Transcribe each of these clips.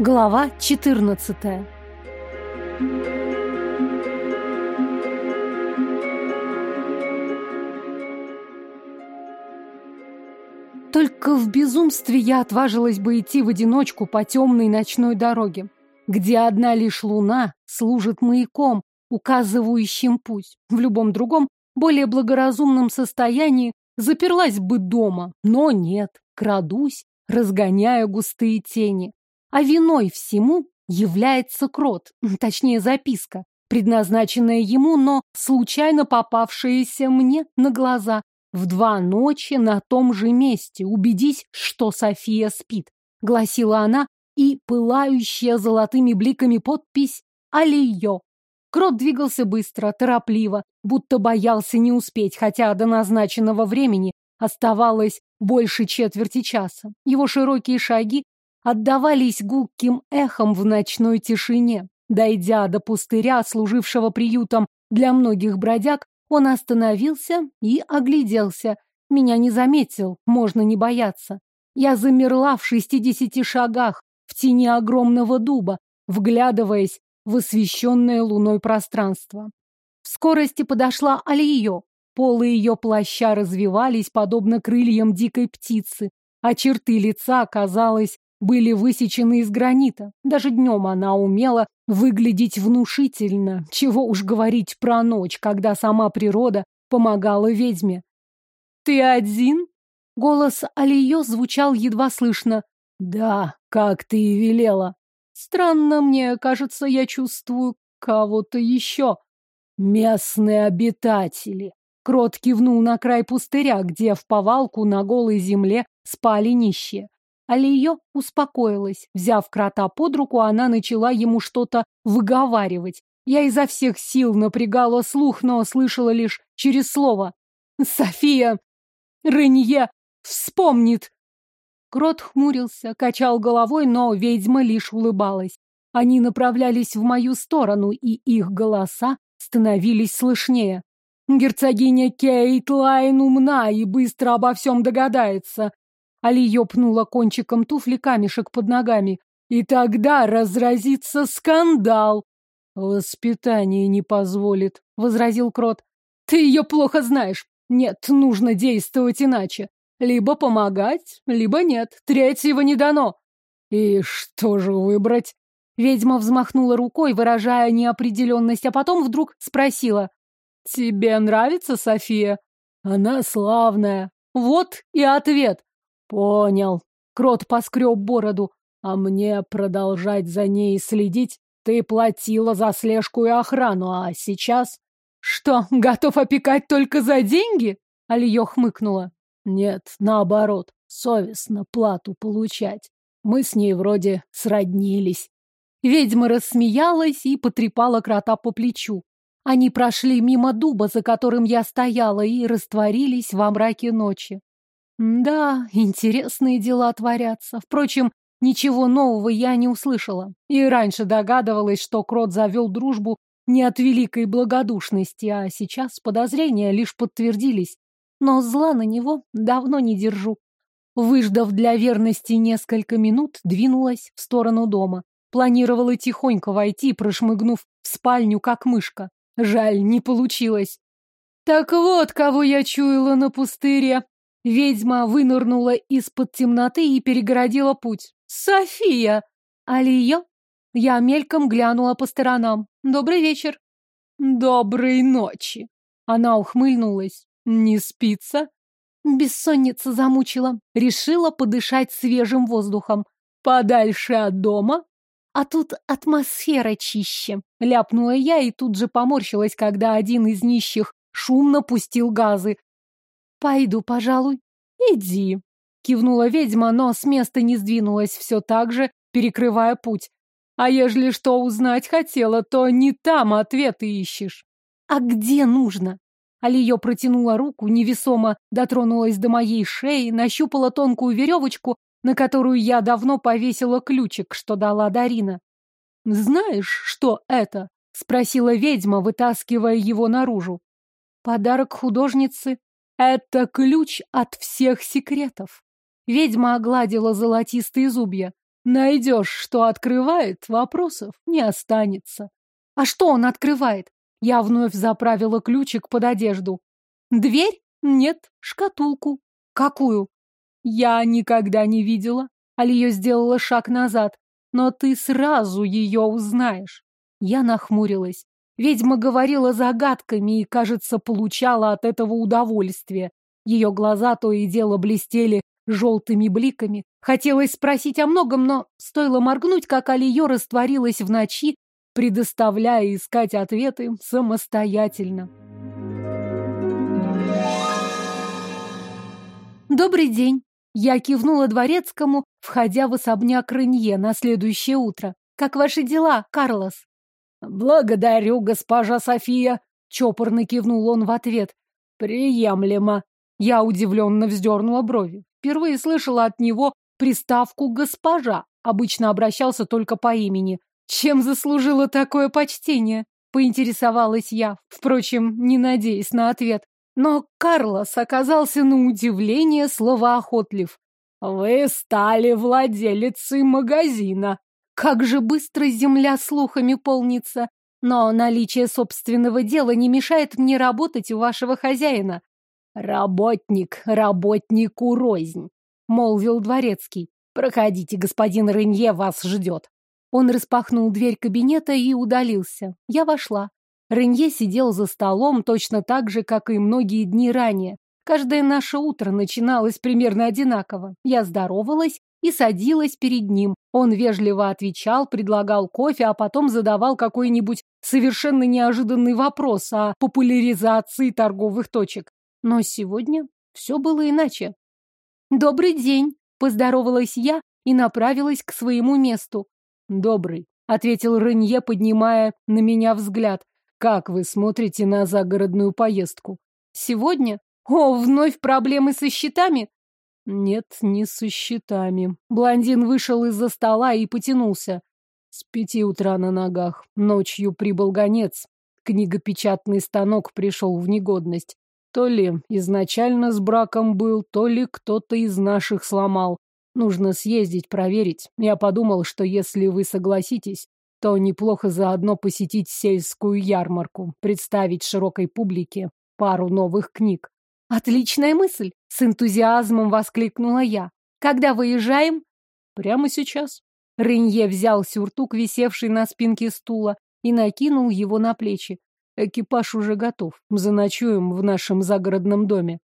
Глава 14 Только в безумстве я отважилась бы идти в одиночку по темной ночной дороге, где одна лишь луна служит маяком, указывающим путь. В любом другом, более благоразумном состоянии заперлась бы дома, но нет, крадусь, разгоняя густые тени. А виной всему является крот, точнее записка, предназначенная ему, но случайно попавшаяся мне на глаза. В два ночи на том же месте убедись, что София спит, гласила она, и пылающая золотыми бликами подпись «Алиё». Крот двигался быстро, торопливо, будто боялся не успеть, хотя до назначенного времени оставалось больше четверти часа. Его широкие шаги отдавались гулким эхом в ночной тишине. Дойдя до пустыря, служившего приютом для многих бродяг, он остановился и огляделся. Меня не заметил, можно не бояться. Я замерла в шестидесяти шагах, в тени огромного дуба, вглядываясь в освещенное луной пространство. В скорости подошла Алиё. Полы ее плаща развивались, подобно крыльям дикой птицы, а черты лица, казалось, были высечены из гранита. Даже днем она умела выглядеть внушительно, чего уж говорить про ночь, когда сама природа помогала ведьме. «Ты один?» Голос Алиё звучал едва слышно. «Да, как ты и велела». «Странно, мне кажется, я чувствую кого-то еще». «Местные обитатели», Крот кивнул на край пустыря, где в повалку на голой земле спали нищие. Алия успокоилась. Взяв крота под руку, она начала ему что-то выговаривать. Я изо всех сил напрягала слух, но слышала лишь через слово. «София! Ренье! Вспомнит!» Крот хмурился, качал головой, но ведьма лишь улыбалась. Они направлялись в мою сторону, и их голоса становились слышнее. Герцогиня Кейтлайн умна и быстро обо всем догадается. Алия пнула кончиком туфли камешек под ногами. И тогда разразится скандал. Воспитание не позволит, возразил Крот. Ты ее плохо знаешь. Нет, нужно действовать иначе. Либо помогать, либо нет. Третьего не дано. И что же выбрать? Ведьма взмахнула рукой, выражая неопределенность, а потом вдруг спросила. Тебе нравится София? Она славная. Вот и ответ. Понял. Крот поскреб бороду. А мне продолжать за ней следить? Ты платила за слежку и охрану, а сейчас... Что, готов опекать только за деньги? Алиё хмыкнула. Нет, наоборот, совестно плату получать. Мы с ней вроде сроднились. Ведьма рассмеялась и потрепала крота по плечу. Они прошли мимо дуба, за которым я стояла, и растворились во мраке ночи. Да, интересные дела творятся. Впрочем, ничего нового я не услышала. И раньше догадывалась, что Крот завел дружбу не от великой благодушности, а сейчас подозрения лишь подтвердились. Но зла на него давно не держу. Выждав для верности несколько минут, двинулась в сторону дома. Планировала тихонько войти, прошмыгнув в спальню, как мышка. Жаль, не получилось. Так вот, кого я чуяла на пустыре. Ведьма вынырнула из-под темноты и перегородила путь. София! Алия? Я мельком глянула по сторонам. Добрый вечер. Доброй ночи. Она ухмыльнулась. Не спится? Бессонница замучила. Решила подышать свежим воздухом. Подальше от дома? А тут атмосфера чище. Ляпнула я и тут же поморщилась, когда один из нищих шумно пустил газы. Пойду, пожалуй. Иди. Кивнула ведьма, но с места не сдвинулась, все так же перекрывая путь. А ежели что узнать хотела, то не там ответы ищешь. А где нужно? Алиё протянула руку, невесомо дотронулась до моей шеи, нащупала тонкую веревочку на которую я давно повесила ключик, что дала Дарина. «Знаешь, что это?» — спросила ведьма, вытаскивая его наружу. «Подарок художницы — это ключ от всех секретов». Ведьма огладила золотистые зубья. Найдешь, что открывает, вопросов не останется. А что он открывает? Я вновь заправила ключик под одежду. Дверь? Нет, шкатулку. Какую? Я никогда не видела. Алия сделала шаг назад. Но ты сразу ее узнаешь. Я нахмурилась. Ведьма говорила загадками и, кажется, получала от этого удовольствие. Ее глаза то и дело блестели желтыми бликами. Хотелось спросить о многом, но стоило моргнуть, как Алиё растворилась в ночи, предоставляя искать ответы самостоятельно. «Добрый день!» Я кивнула дворецкому, входя в особняк Рынье на следующее утро. «Как ваши дела, Карлос?» «Благодарю, госпожа София!» — чопорно кивнул он в ответ. «Приемлемо!» Я удивленно вздернула брови. Впервые слышала от него приставку «госпожа». Обычно обращался только по имени. Чем заслужила такое почтение? Поинтересовалась я, впрочем, не надеясь на ответ. Но Карлос оказался на удивление словоохотлив. «Вы стали владелицей магазина». Как же быстро земля слухами полнится. Но наличие собственного дела не мешает мне работать у вашего хозяина. Работник работнику рознь, молвил дворецкий. Проходите, господин Ренье вас ждет. Он распахнул дверь кабинета и удалился. Я вошла. Ренье сидел за столом точно так же, как и многие дни ранее. Каждое наше утро начиналось примерно одинаково. Я здоровалась и садилась перед ним. Он вежливо отвечал, предлагал кофе, а потом задавал какой-нибудь совершенно неожиданный вопрос о популяризации торговых точек. Но сегодня все было иначе. «Добрый день!» — поздоровалась я и направилась к своему месту. «Добрый», — ответил Ренье, поднимая на меня взгляд. «Как вы смотрите на загородную поездку?» «Сегодня? О, вновь проблемы со счетами?» «Нет, не со счетами». Блондин вышел из-за стола и потянулся. С пяти утра на ногах. Ночью прибыл гонец. Книгопечатный станок пришел в негодность. То ли изначально с браком был, то ли кто-то из наших сломал. Нужно съездить, проверить. Я подумал, что если вы согласитесь, то неплохо заодно посетить сельскую ярмарку, представить широкой публике пару новых книг. Отличная мысль! С энтузиазмом воскликнула я. Когда выезжаем? Прямо сейчас. Ренье взял сюртук, висевший на спинке стула, и накинул его на плечи. Экипаж уже готов. Заночуем в нашем загородном доме.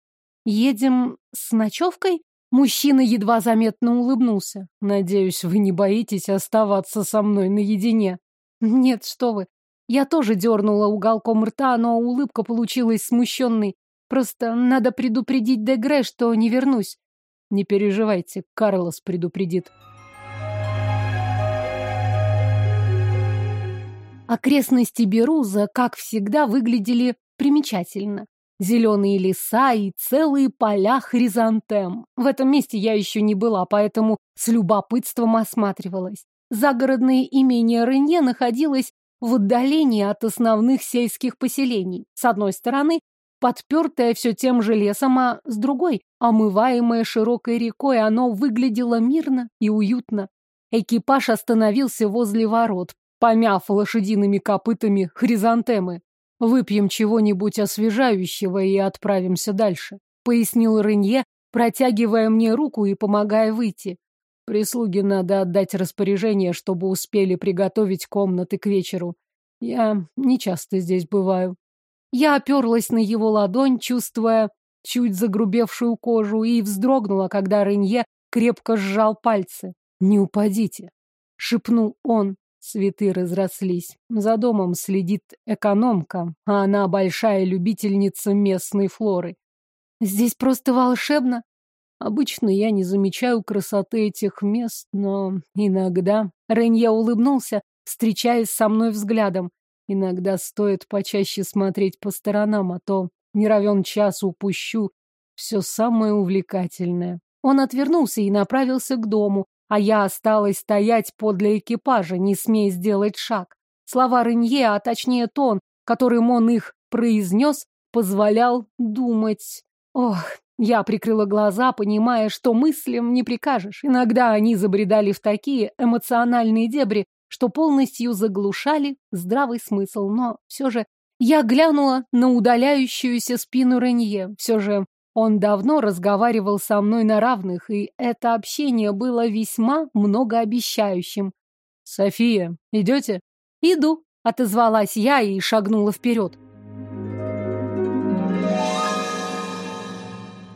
Едем с ночевкой? Мужчина едва заметно улыбнулся. Надеюсь, вы не боитесь оставаться со мной наедине. Нет, что вы. Я тоже дернула уголком рта, но улыбка получилась смущенной. Просто надо предупредить Дегре, что не вернусь. Не переживайте, Карлос предупредит. Окрестности Беруза, как всегда, выглядели примечательно. Зеленые леса и целые поля хризантем. В этом месте я еще не была, поэтому с любопытством осматривалась. Загородное имение Ренье находилось в отдалении от основных сельских поселений. С одной стороны, подпертое все тем же лесом, а с другой, омываемое широкой рекой, оно выглядело мирно и уютно. Экипаж остановился возле ворот, помяв лошадиными копытами хризантемы. «Выпьем чего-нибудь освежающего и отправимся дальше», — пояснил Ренье, протягивая мне руку и помогая выйти. Прислуге надо отдать распоряжение, чтобы успели приготовить комнаты к вечеру. Я не часто здесь бываю. Я оперлась на его ладонь, чувствуя чуть загрубевшую кожу, и вздрогнула, когда Ренье крепко сжал пальцы. «Не упадите», — шепнул он. Цветы разрослись. За домом следит экономка, а она большая любительница местной флоры. Здесь просто волшебно. Обычно я не замечаю красоты этих мест, но иногда... Ренья улыбнулся, встречаясь со мной взглядом. Иногда стоит почаще смотреть по сторонам, а то не равен час упущу все самое увлекательное. Он отвернулся и направился к дому, а я осталась стоять подле экипажа, не смея сделать шаг. Слова Ренье, а точнее тон, которым он их произнес, позволял думать. Ох, Я прикрыла глаза, понимая, что мыслям не прикажешь. Иногда они забредали в такие эмоциональные дебри, что полностью заглушали здравый смысл. Но все же я глянула на удаляющуюся спину Ренье. Все же он давно разговаривал со мной на равных, и это общение было весьма многообещающим. «София, идете?» «Иду», — отозвалась я и шагнула вперед.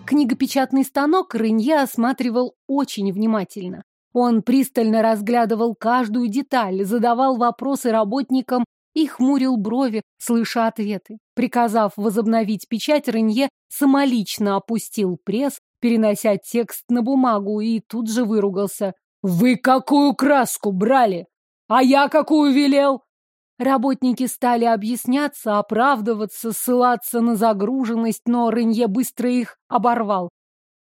Книгопечатный станок Рынье осматривал очень внимательно. Он пристально разглядывал каждую деталь, задавал вопросы работникам и хмурил брови, слыша ответы. Приказав возобновить печать, Рынье самолично опустил пресс, перенося текст на бумагу, и тут же выругался. «Вы какую краску брали? А я какую велел?» Работники стали объясняться, оправдываться, ссылаться на загруженность, но Ренье быстро их оборвал.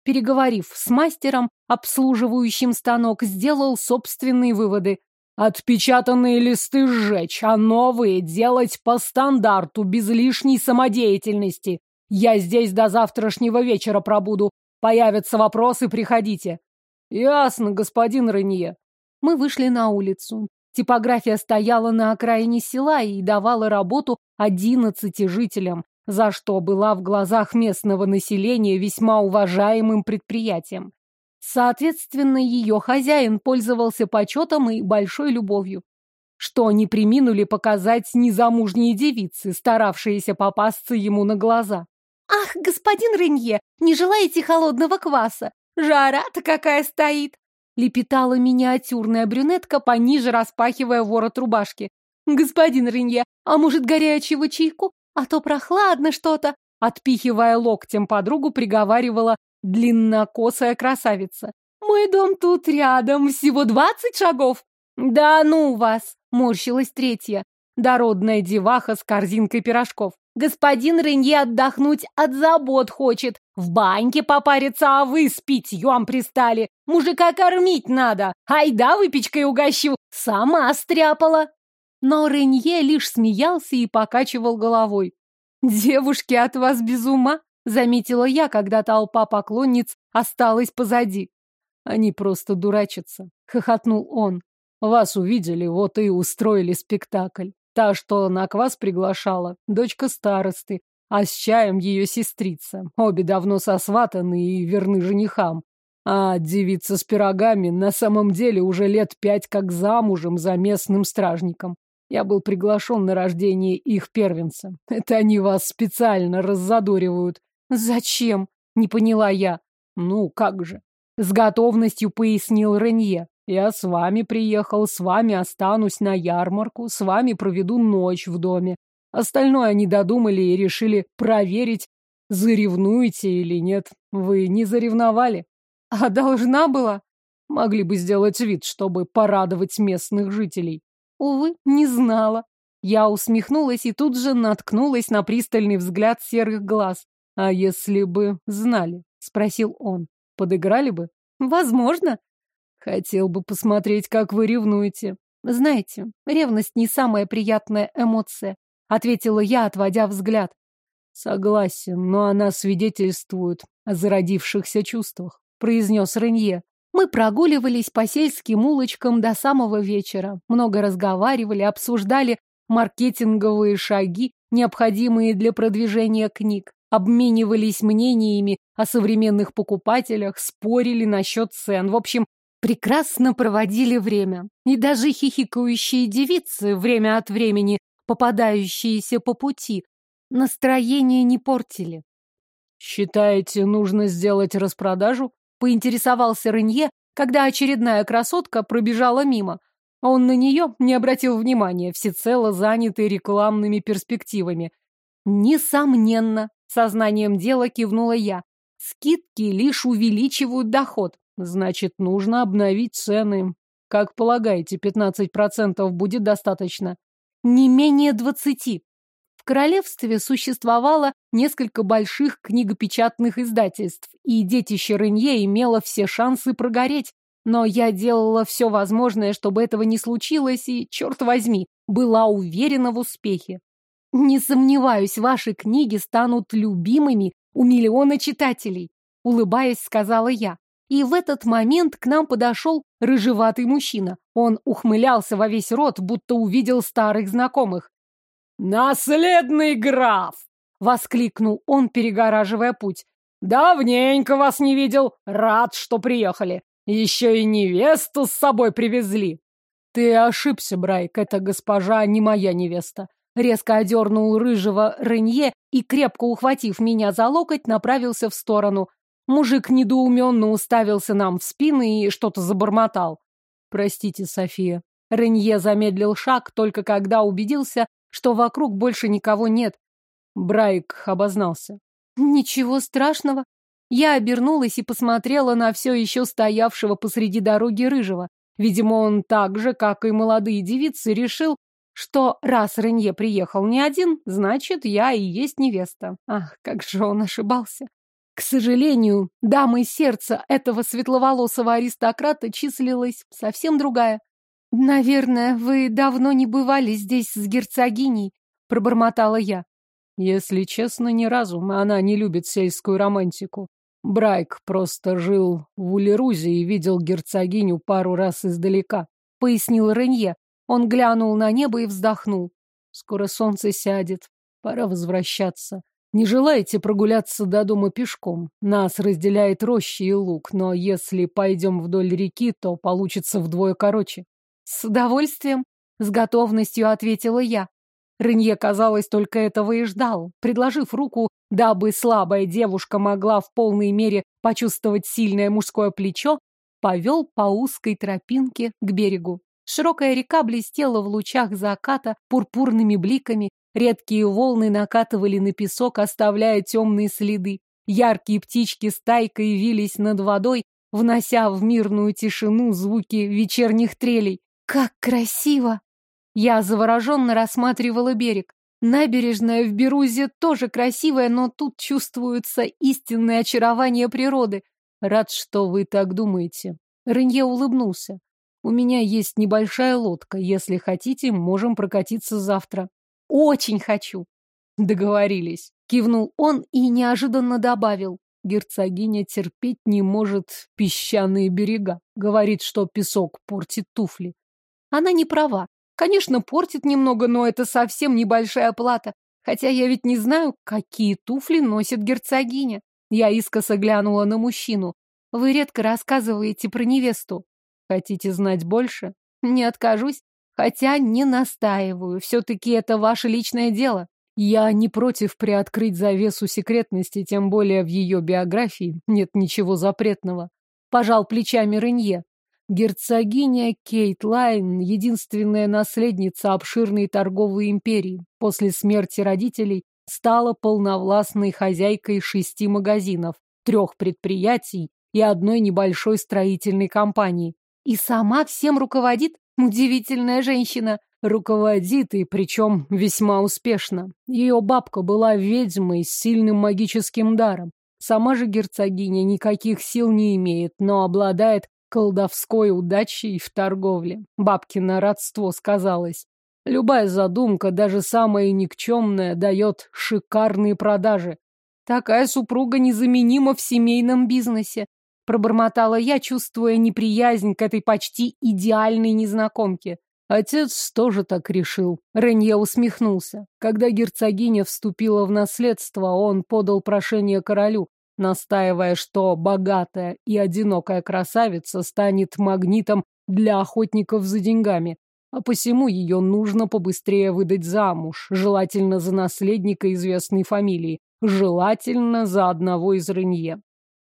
Переговорив с мастером, обслуживающим станок, сделал собственные выводы. Отпечатанные листы сжечь, а новые делать по стандарту, без лишней самодеятельности. Я здесь до завтрашнего вечера пробуду. Появятся вопросы, приходите. Ясно, господин Ренье. Мы вышли на улицу. Типография стояла на окраине села и давала работу одиннадцати жителям, за что была в глазах местного населения весьма уважаемым предприятием. Соответственно, ее хозяин пользовался почетом и большой любовью, что не приминули показать незамужние девицы, старавшиеся попасться ему на глаза. «Ах, господин Ренье, не желаете холодного кваса? Жара-то какая стоит!» лепетала миниатюрная брюнетка, пониже распахивая ворот рубашки. «Господин Ренье, а может, горячего чайку? А то прохладно что-то!» Отпихивая локтем подругу, приговаривала длиннокосая красавица. «Мой дом тут рядом, всего двадцать шагов!» «Да ну вас!» — морщилась третья, дородная деваха с корзинкой пирожков. Господин Ренье отдохнуть от забот хочет. В баньке попариться, а вы с питьем пристали. Мужика кормить надо. Айда выпечкой угощу. Сама стряпала. Но Ренье лишь смеялся и покачивал головой. «Девушки от вас без ума», — заметила я, когда толпа поклонниц осталась позади. «Они просто дурачатся», — хохотнул он. «Вас увидели, вот и устроили спектакль. Та, что на квас приглашала, дочка старосты, а с чаем ее сестрица. Обе давно сосватаны и верны женихам. А девица с пирогами на самом деле уже лет пять как замужем за местным стражником. Я был приглашен на рождение их первенца. Это они вас специально раззадоривают. Зачем? Не поняла я. Ну, как же. С готовностью пояснил Ренье. Я с вами приехал, с вами останусь на ярмарку, с вами проведу ночь в доме. Остальное они додумали и решили проверить, заревнуете или нет. Вы не заревновали? А должна была? Могли бы сделать вид, чтобы порадовать местных жителей. Увы, не знала. Я усмехнулась и тут же наткнулась на пристальный взгляд серых глаз. А если бы знали? Спросил он. Подыграли бы? Возможно. Хотел бы посмотреть, как вы ревнуете. Знаете, ревность не самая приятная эмоция, ответила я, отводя взгляд. Согласен, но она свидетельствует о зародившихся чувствах, произнес Ренье. Мы прогуливались по сельским улочкам до самого вечера, много разговаривали, обсуждали маркетинговые шаги, необходимые для продвижения книг, обменивались мнениями о современных покупателях, спорили насчет цен. В общем, прекрасно проводили время. И даже хихикающие девицы, время от времени попадающиеся по пути, настроение не портили. «Считаете, нужно сделать распродажу?» — поинтересовался Ренье, когда очередная красотка пробежала мимо. Он на нее не обратил внимания, всецело занятый рекламными перспективами. «Несомненно», — сознанием дела кивнула я. «Скидки лишь увеличивают доход. Значит, нужно обновить цены. Как полагаете, 15% будет достаточно? Не менее 20. Королевстве существовало несколько больших книгопечатных издательств, и детище Ренье имело все шансы прогореть. Но я делала все возможное, чтобы этого не случилось, и, черт возьми, была уверена в успехе. Не сомневаюсь, ваши книги станут любимыми у миллиона читателей. улыбаясь, сказала я. И в этот момент к нам подошел рыжеватый мужчина. Он ухмылялся во весь рот, будто увидел старых знакомых. «Наследный граф!» — воскликнул он, перегораживая путь. «Давненько вас не видел. Рад, что приехали. Еще и невесту с собой привезли». «Ты ошибся, Брайк, эта госпожа не моя невеста». Резко одернул рыжего Ренье и, крепко ухватив меня за локоть, направился в сторону. Мужик недоуменно уставился нам в спины и что-то забормотал. «Простите, София». Ренье замедлил шаг, только когда убедился, что вокруг больше никого нет. Брайк обознался. «Ничего страшного». Я обернулась и посмотрела на все еще стоявшего посреди дороги рыжего. Видимо, он так же, как и молодые девицы, решил, что раз Ренье приехал не один, значит, я и есть невеста. Ах, как же он ошибался. К сожалению, дамой сердца этого светловолосого аристократа числилась совсем другая. «Наверное, вы давно не бывали здесь с герцогиней», — пробормотала я. Если честно, ни разу. Она не любит сельскую романтику. Брайк просто жил в Улерузе и видел герцогиню пару раз издалека, — пояснил Ренье. Он глянул на небо и вздохнул. Скоро солнце сядет. Пора возвращаться. Не желаете прогуляться до дома пешком? Нас разделяет роща и луг, но если пойдем вдоль реки, то получится вдвое короче. С удовольствием, с готовностью ответила я. Рынье, казалось, только этого и ждал, предложив руку, дабы слабая девушка могла в полной мере почувствовать сильное мужское плечо, повел по узкой тропинке к берегу. Широкая река блестела в лучах заката пурпурными бликами, Редкие волны накатывали на песок, оставляя темные следы. Яркие птички стайкой вились над водой, внося в мирную тишину звуки вечерних трелей. Как красиво! Я завороженно рассматривала берег. Набережная в Берузе тоже красивая, но тут чувствуется истинное очарование природы. Рад, что вы так думаете. Ренье улыбнулся. У меня есть небольшая лодка. Если хотите, можем прокатиться завтра. Очень хочу. Договорились. Кивнул он и неожиданно добавил. Герцогиня терпеть не может песчаные берега. Говорит, что песок портит туфли. Она не права. Конечно, портит немного, но это совсем небольшая плата. Хотя я ведь не знаю, какие туфли носит герцогиня. Я искоса глянула на мужчину. Вы редко рассказываете про невесту. Хотите знать больше? Не откажусь. Хотя не настаиваю, все-таки это ваше личное дело. Я не против приоткрыть завесу секретности, тем более в ее биографии нет ничего запретного. Пожал плечами Ренье. Герцогиня Кейт Лайн – единственная наследница обширной торговой империи. После смерти родителей стала полновластной хозяйкой шести магазинов, трех предприятий и одной небольшой строительной компании. И сама всем руководит? Удивительная женщина. Руководит и причем весьма успешно. Ее бабка была ведьмой с сильным магическим даром. Сама же герцогиня никаких сил не имеет, но обладает колдовской удачей в торговле. Бабкино родство сказалось. Любая задумка, даже самая никчемная, дает шикарные продажи. Такая супруга незаменима в семейном бизнесе. Пробормотала я, чувствуя неприязнь к этой почти идеальной незнакомке. Отец тоже так решил. Ренье усмехнулся. Когда герцогиня вступила в наследство, он подал прошение королю, настаивая, что богатая и одинокая красавица станет магнитом для охотников за деньгами, а посему ее нужно побыстрее выдать замуж, желательно за наследника известной фамилии, желательно за одного из Ренье.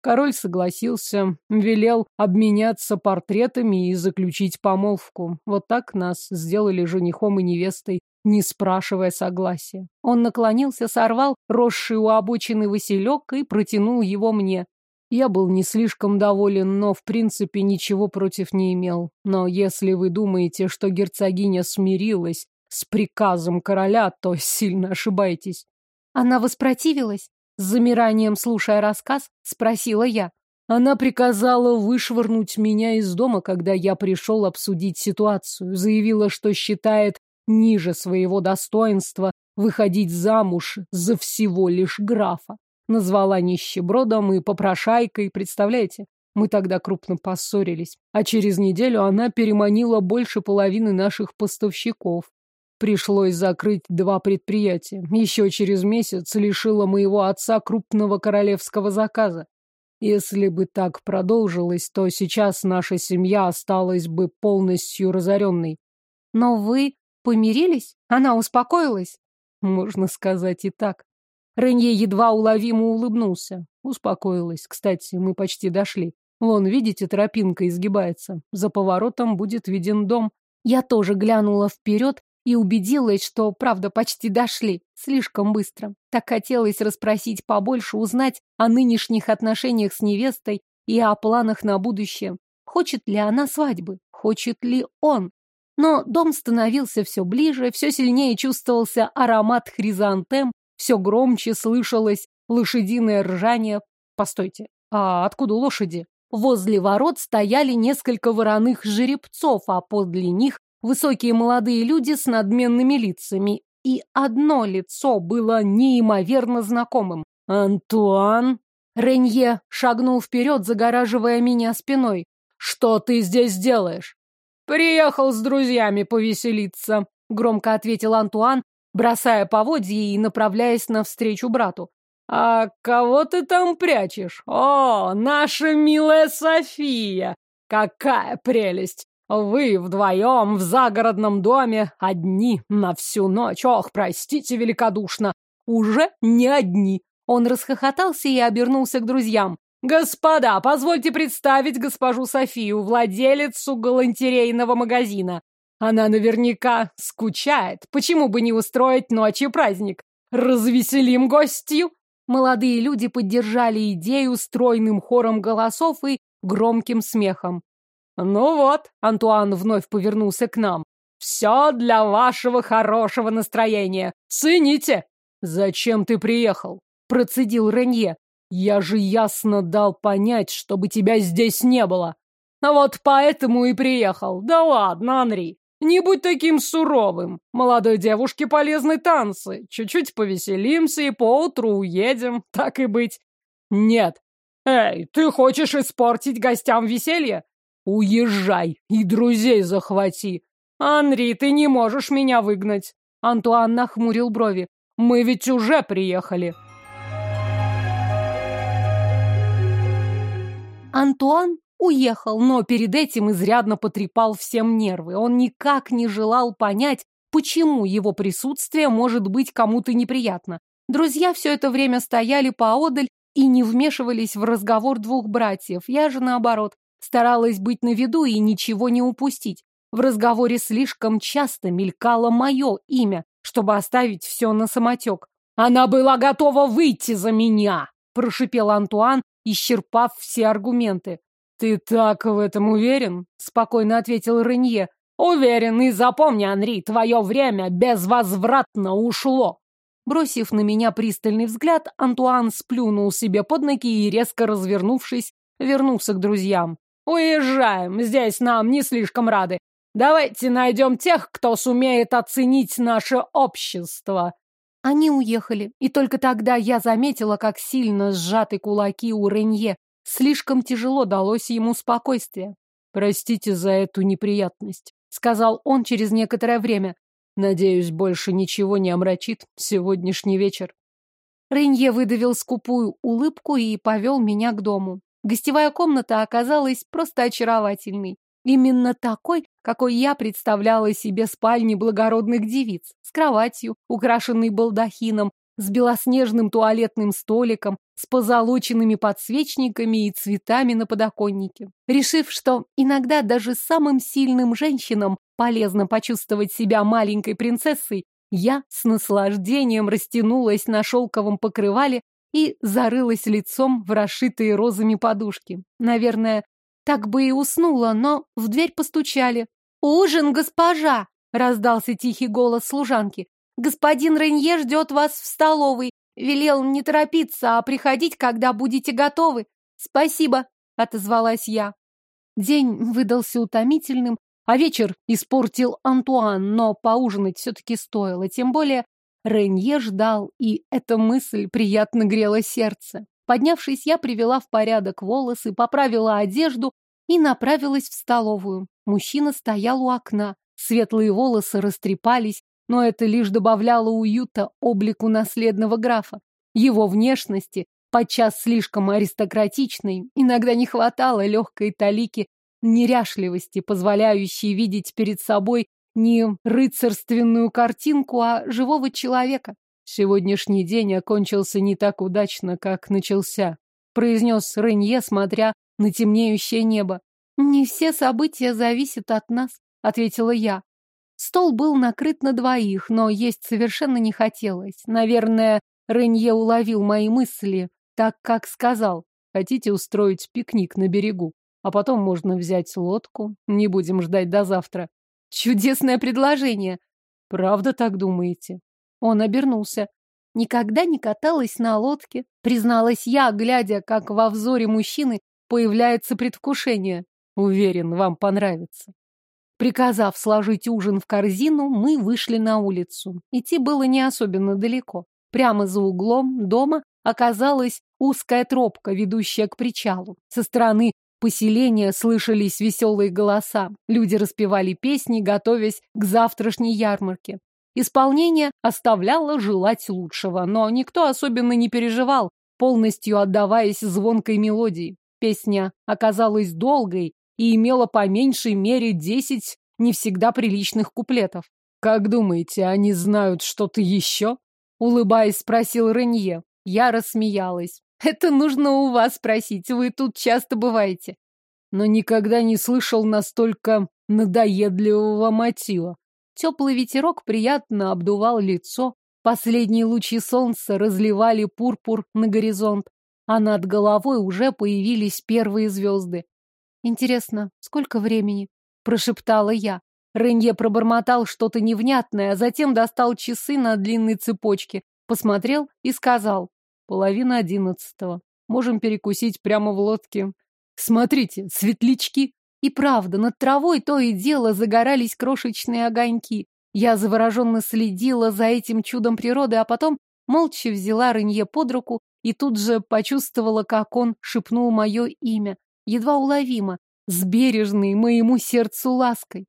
Король согласился, велел обменяться портретами и заключить помолвку. Вот так нас сделали женихом и невестой, не спрашивая согласия. Он наклонился, сорвал росший у обочины василек и протянул его мне. Я был не слишком доволен, но в принципе ничего против не имел. Но если вы думаете, что герцогиня смирилась с приказом короля, то сильно ошибаетесь. Она воспротивилась? С замиранием слушая рассказ, спросила я. Она приказала вышвырнуть меня из дома, когда я пришел обсудить ситуацию. Заявила, что считает ниже своего достоинства выходить замуж за всего лишь графа. Назвала нищебродом и попрошайкой, представляете? Мы тогда крупно поссорились. А через неделю она переманила больше половины наших поставщиков. Пришлось закрыть два предприятия. Еще через месяц лишила моего отца крупного королевского заказа. Если бы так продолжилось, то сейчас наша семья осталась бы полностью разоренной. Но вы помирились? Она успокоилась? Можно сказать и так. Ренье едва уловимо улыбнулся. Успокоилась. Кстати, мы почти дошли. Вон, видите, тропинка изгибается. За поворотом будет виден дом. Я тоже глянула вперед и убедилась, что, правда, почти дошли. Слишком быстро. Так хотелось расспросить побольше, узнать о нынешних отношениях с невестой и о планах на будущее. Хочет ли она свадьбы? Хочет ли он? Но дом становился все ближе, все сильнее чувствовался аромат хризантем, все громче слышалось лошадиное ржание. Постойте, а откуда лошади? Возле ворот стояли несколько вороных жеребцов, а подле них высокие молодые люди с надменными лицами. И одно лицо было неимоверно знакомым. «Антуан!» Ренье шагнул вперед, загораживая меня спиной. «Что ты здесь делаешь?» «Приехал с друзьями повеселиться», — громко ответил Антуан, бросая поводья и направляясь навстречу брату. «А кого ты там прячешь? О, наша милая София! Какая прелесть! Вы вдвоем в загородном доме, одни на всю ночь. Ох, простите великодушно, уже не одни!» Он расхохотался и обернулся к друзьям. «Господа, позвольте представить госпожу Софию, владелицу галантерейного магазина. Она наверняка скучает. Почему бы не устроить ночью праздник? Развеселим гостью!» Молодые люди поддержали идею стройным хором голосов и громким смехом. «Ну вот», — Антуан вновь повернулся к нам, — «все для вашего хорошего настроения. Цените!» «Зачем ты приехал?» — процедил Ренье. Я же ясно дал понять, чтобы тебя здесь не было. А вот поэтому и приехал. Да ладно, Анри. Не будь таким суровым. Молодой девушке полезны танцы. Чуть-чуть повеселимся и поутру уедем. Так и быть. Нет. Эй, ты хочешь испортить гостям веселье? Уезжай и друзей захвати. Анри, ты не можешь меня выгнать. Антуан нахмурил брови. Мы ведь уже приехали. Антуан уехал, но перед этим изрядно потрепал всем нервы. Он никак не желал понять, почему его присутствие может быть кому-то неприятно. Друзья все это время стояли поодаль и не вмешивались в разговор двух братьев. Я же, наоборот, старалась быть на виду и ничего не упустить. В разговоре слишком часто мелькало мое имя, чтобы оставить все на самотек. «Она была готова выйти за меня!» – прошипел Антуан, исчерпав все аргументы. «Ты так в этом уверен?» — спокойно ответил Ренье. «Уверен, и запомни, Анри, твое время безвозвратно ушло!» Бросив на меня пристальный взгляд, Антуан сплюнул себе под ноги и, резко развернувшись, вернулся к друзьям. «Уезжаем, здесь нам не слишком рады. Давайте найдем тех, кто сумеет оценить наше общество. Они уехали, и только тогда я заметила, как сильно сжаты кулаки у Ренье. Слишком тяжело далось ему спокойствие. «Простите за эту неприятность», — сказал он через некоторое время. «Надеюсь, больше ничего не омрачит сегодняшний вечер». Ренье выдавил скупую улыбку и повел меня к дому. Гостевая комната оказалась просто очаровательной. Именно такой, какой я представляла себе спальни благородных девиц, с кроватью, украшенной балдахином, с белоснежным туалетным столиком, с позолоченными подсвечниками и цветами на подоконнике. Решив, что иногда даже самым сильным женщинам полезно почувствовать себя маленькой принцессой, я с наслаждением растянулась на шелковом покрывале и зарылась лицом в расшитые розами подушки. Наверное, так бы и уснула, но в дверь постучали. «Ужин, госпожа!» — раздался тихий голос служанки. «Господин Ренье ждет вас в столовой. Велел не торопиться, а приходить, когда будете готовы. Спасибо!» — отозвалась я. День выдался утомительным, а вечер испортил Антуан, но поужинать все-таки стоило. Тем более Ренье ждал, и эта мысль приятно грела сердце. Поднявшись, я привела в порядок волосы, поправила одежду и направилась в столовую. Мужчина стоял у окна. Светлые волосы растрепались, но это лишь добавляло уюта облику наследного графа. Его внешности, подчас слишком аристократичной, иногда не хватало легкой талики неряшливости, позволяющей видеть перед собой не рыцарственную картинку, а живого человека. Сегодняшний день окончился не так удачно, как начался, произнес Ренье, смотря на темнеющее небо. Не все события зависят от нас, ответила я. Стол был накрыт на двоих, но есть совершенно не хотелось. Наверное, Ренье уловил мои мысли, так как сказал. Хотите устроить пикник на берегу? А потом можно взять лодку. Не будем ждать до завтра. Чудесное предложение. Правда так думаете? Он обернулся. Никогда не каталась на лодке, призналась я, глядя, как во взоре мужчины появляется предвкушение. Уверен, вам понравится. Приказав сложить ужин в корзину, мы вышли на улицу. Идти было не особенно далеко. Прямо за углом дома оказалась узкая тропка, ведущая к причалу. Со стороны поселения слышались веселые голоса. Люди распевали песни, готовясь к завтрашней ярмарке. Исполнение оставляло желать лучшего, но никто особенно не переживал, полностью отдаваясь звонкой мелодии. Песня оказалась долгой и имела по меньшей мере десять не всегда приличных куплетов. «Как думаете, они знают что-то еще?» Улыбаясь, спросил Ренье. Я рассмеялась. «Это нужно у вас спросить, вы тут часто бываете». Но никогда не слышал настолько надоедливого мотива. Теплый ветерок приятно обдувал лицо, последние лучи солнца разливали пурпур на горизонт, а над головой уже появились первые звезды. «Интересно, сколько времени?» — прошептала я. Ренье пробормотал что-то невнятное, а затем достал часы на длинной цепочке, посмотрел и сказал. «Половина одиннадцатого. Можем перекусить прямо в лодке. Смотрите, светлячки!» И правда, над травой то и дело загорались крошечные огоньки. Я завороженно следила за этим чудом природы, а потом молча взяла Ренье под руку и тут же почувствовала, как он шепнул мое имя едва уловимо, с бережной моему сердцу лаской.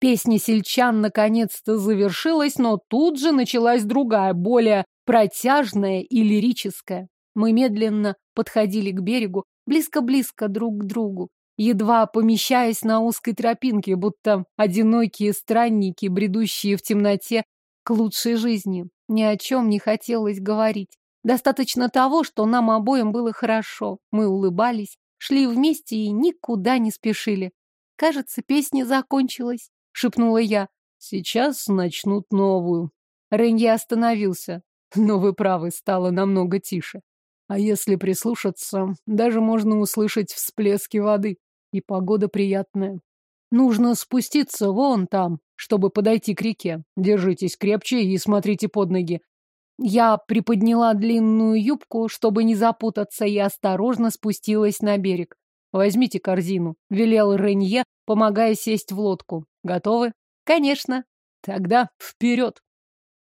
Песня сельчан наконец-то завершилась, но тут же началась другая, более протяжная и лирическая. Мы медленно подходили к берегу, близко-близко друг к другу, едва помещаясь на узкой тропинке, будто одинокие странники, бредущие в темноте к лучшей жизни. Ни о чем не хотелось говорить. Достаточно того, что нам обоим было хорошо. Мы улыбались, шли вместе и никуда не спешили. Кажется, песня закончилась, шепнула я. Сейчас начнут новую. Ренье остановился. Но вы правы, стало намного тише. А если прислушаться, даже можно услышать всплески воды. И погода приятная. Нужно спуститься вон там, чтобы подойти к реке. Держитесь крепче и смотрите под ноги. Я приподняла длинную юбку, чтобы не запутаться, и осторожно спустилась на берег. «Возьмите корзину», — велел Ренье, помогая сесть в лодку. «Готовы?» «Конечно». «Тогда вперед!»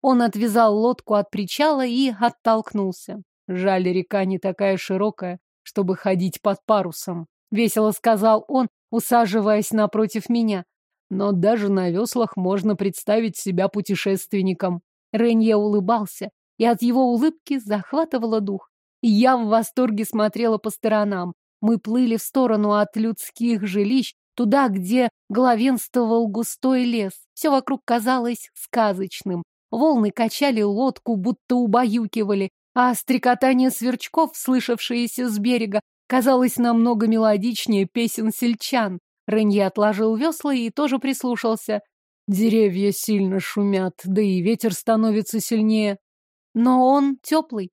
Он отвязал лодку от причала и оттолкнулся. «Жаль, река не такая широкая, чтобы ходить под парусом», — весело сказал он, усаживаясь напротив меня. «Но даже на веслах можно представить себя путешественником». Ренье улыбался, и от его улыбки захватывало дух. И я в восторге смотрела по сторонам. Мы плыли в сторону от людских жилищ, туда, где главенствовал густой лес. Все вокруг казалось сказочным. Волны качали лодку, будто убаюкивали, а стрекотание сверчков, слышавшиеся с берега, казалось намного мелодичнее песен сельчан. Ренье отложил весла и тоже прислушался. Деревья сильно шумят, да и ветер становится сильнее. Но он теплый.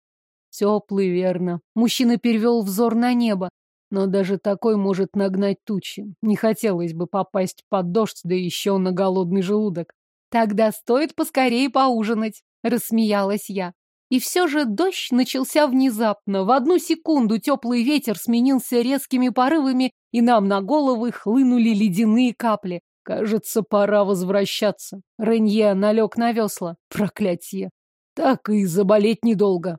Теплый, верно. Мужчина перевел взор на небо. Но даже такой может нагнать тучи. Не хотелось бы попасть под дождь, да еще на голодный желудок. Тогда стоит поскорее поужинать, рассмеялась я. И все же дождь начался внезапно. В одну секунду теплый ветер сменился резкими порывами, и нам на головы хлынули ледяные капли. Кажется, пора возвращаться. Ренье налег на весла. Проклятье. так и заболеть недолго.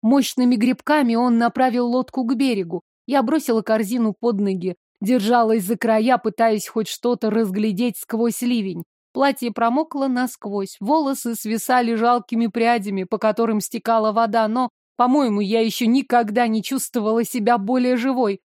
Мощными грибками он направил лодку к берегу. Я бросила корзину под ноги, держалась за края, пытаясь хоть что-то разглядеть сквозь ливень. Платье промокло насквозь, волосы свисали жалкими прядями, по которым стекала вода, но, по-моему, я еще никогда не чувствовала себя более живой.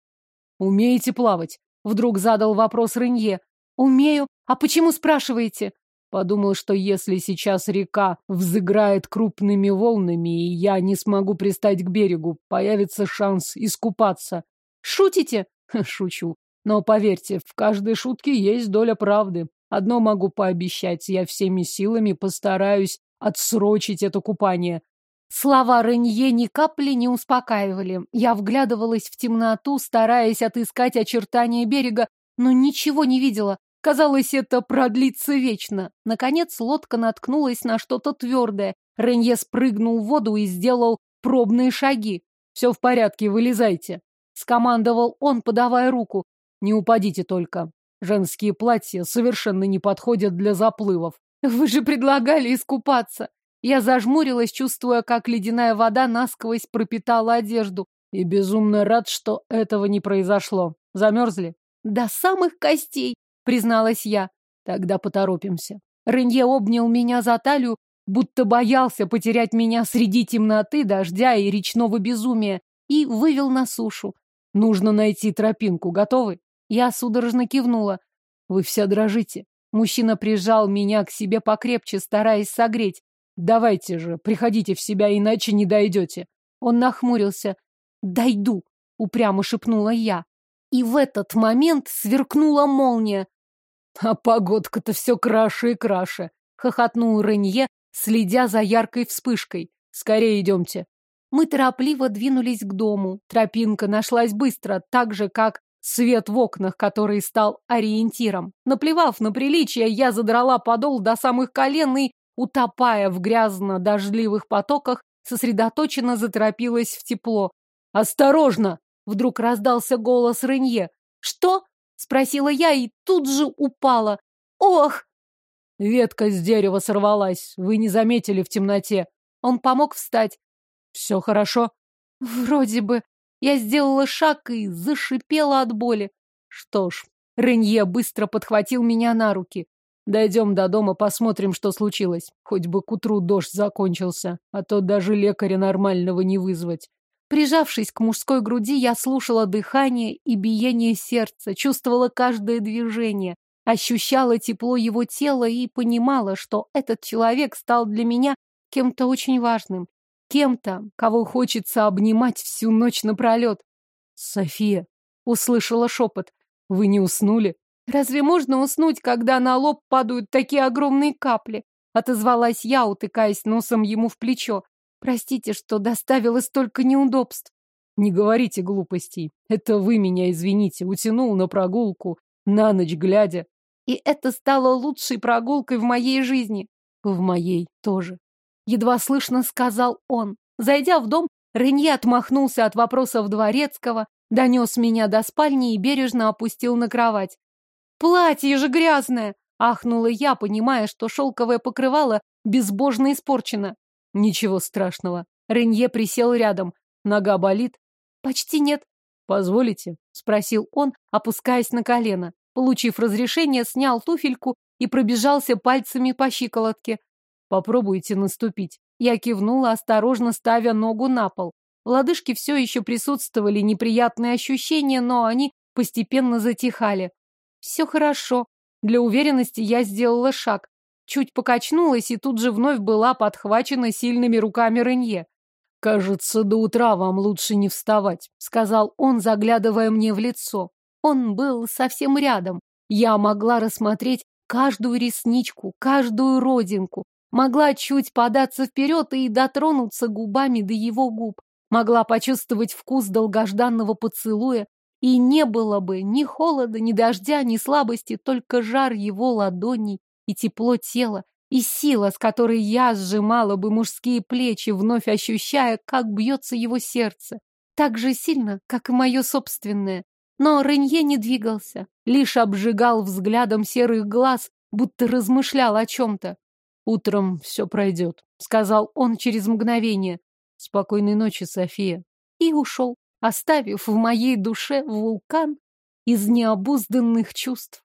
«Умеете плавать?» — вдруг задал вопрос Ренье. «Умею. А почему спрашиваете?» Подумал, что если сейчас река взыграет крупными волнами, и я не смогу пристать к берегу, появится шанс искупаться. Шутите? Шучу. Но поверьте, в каждой шутке есть доля правды. Одно могу пообещать, я всеми силами постараюсь отсрочить это купание. Слова Ренье ни капли не успокаивали. Я вглядывалась в темноту, стараясь отыскать очертания берега, но ничего не видела. Казалось, это продлится вечно. Наконец лодка наткнулась на что-то твердое. Ренье спрыгнул в воду и сделал пробные шаги. «Все в порядке, вылезайте», — скомандовал он, подавая руку. «Не упадите только. Женские платья совершенно не подходят для заплывов». «Вы же предлагали искупаться». Я зажмурилась, чувствуя, как ледяная вода насквозь пропитала одежду. И безумно рад, что этого не произошло. Замерзли? До самых костей призналась я. Тогда поторопимся. Ренье обнял меня за талию, будто боялся потерять меня среди темноты, дождя и речного безумия, и вывел на сушу. Нужно найти тропинку. Готовы? Я судорожно кивнула. Вы вся дрожите. Мужчина прижал меня к себе покрепче, стараясь согреть. Давайте же, приходите в себя, иначе не дойдете. Он нахмурился. Дойду, упрямо шепнула я. И в этот момент сверкнула молния. А погодка-то все краше и краше, хохотнул Ренье, следя за яркой вспышкой. Скорее идемте. Мы торопливо двинулись к дому. Тропинка нашлась быстро, так же, как свет в окнах, который стал ориентиром. Наплевав на приличие, я задрала подол до самых колен и, утопая в грязно-дождливых потоках, сосредоточенно заторопилась в тепло. «Осторожно!» — вдруг раздался голос Ренье. «Что?» Спросила я и тут же упала. Ох! Ветка с дерева сорвалась. Вы не заметили в темноте. Он помог встать. Все хорошо? Вроде бы. Я сделала шаг и зашипела от боли. Что ж, Ренье быстро подхватил меня на руки. Дойдем до дома, посмотрим, что случилось. Хоть бы к утру дождь закончился, а то даже лекаря нормального не вызвать. Прижавшись к мужской груди, я слушала дыхание и биение сердца, чувствовала каждое движение, ощущала тепло его тела и понимала, что этот человек стал для меня кем-то очень важным, кем-то, кого хочется обнимать всю ночь напролет. «София!» — услышала шепот. «Вы не уснули?» «Разве можно уснуть, когда на лоб падают такие огромные капли?» — отозвалась я, утыкаясь носом ему в плечо. Простите, что доставила столько неудобств. Не говорите глупостей. Это вы меня, извините, утянул на прогулку, на ночь глядя. И это стало лучшей прогулкой в моей жизни. В моей тоже. Едва слышно сказал он. Зайдя в дом, Ренье отмахнулся от вопросов дворецкого, донес меня до спальни и бережно опустил на кровать. «Платье же грязное!» — ахнула я, понимая, что шелковое покрывало безбожно испорчено. Ничего страшного. Ренье присел рядом. Нога болит? Почти нет. Позволите? Спросил он, опускаясь на колено. Получив разрешение, снял туфельку и пробежался пальцами по щиколотке. Попробуйте наступить. Я кивнула, осторожно ставя ногу на пол. В лодыжке все еще присутствовали неприятные ощущения, но они постепенно затихали. Все хорошо. Для уверенности я сделала шаг чуть покачнулась и тут же вновь была подхвачена сильными руками Ренье. «Кажется, до утра вам лучше не вставать», — сказал он, заглядывая мне в лицо. Он был совсем рядом. Я могла рассмотреть каждую ресничку, каждую родинку, могла чуть податься вперед и дотронуться губами до его губ, могла почувствовать вкус долгожданного поцелуя, и не было бы ни холода, ни дождя, ни слабости, только жар его ладоней и тепло тела, и сила, с которой я сжимала бы мужские плечи, вновь ощущая, как бьется его сердце. Так же сильно, как и мое собственное. Но Ренье не двигался, лишь обжигал взглядом серых глаз, будто размышлял о чем-то. Утром все пройдет. сказал он через мгновение. Спокойной ночи, София. И ушел, оставив в моей душе вулкан из необузданных чувств.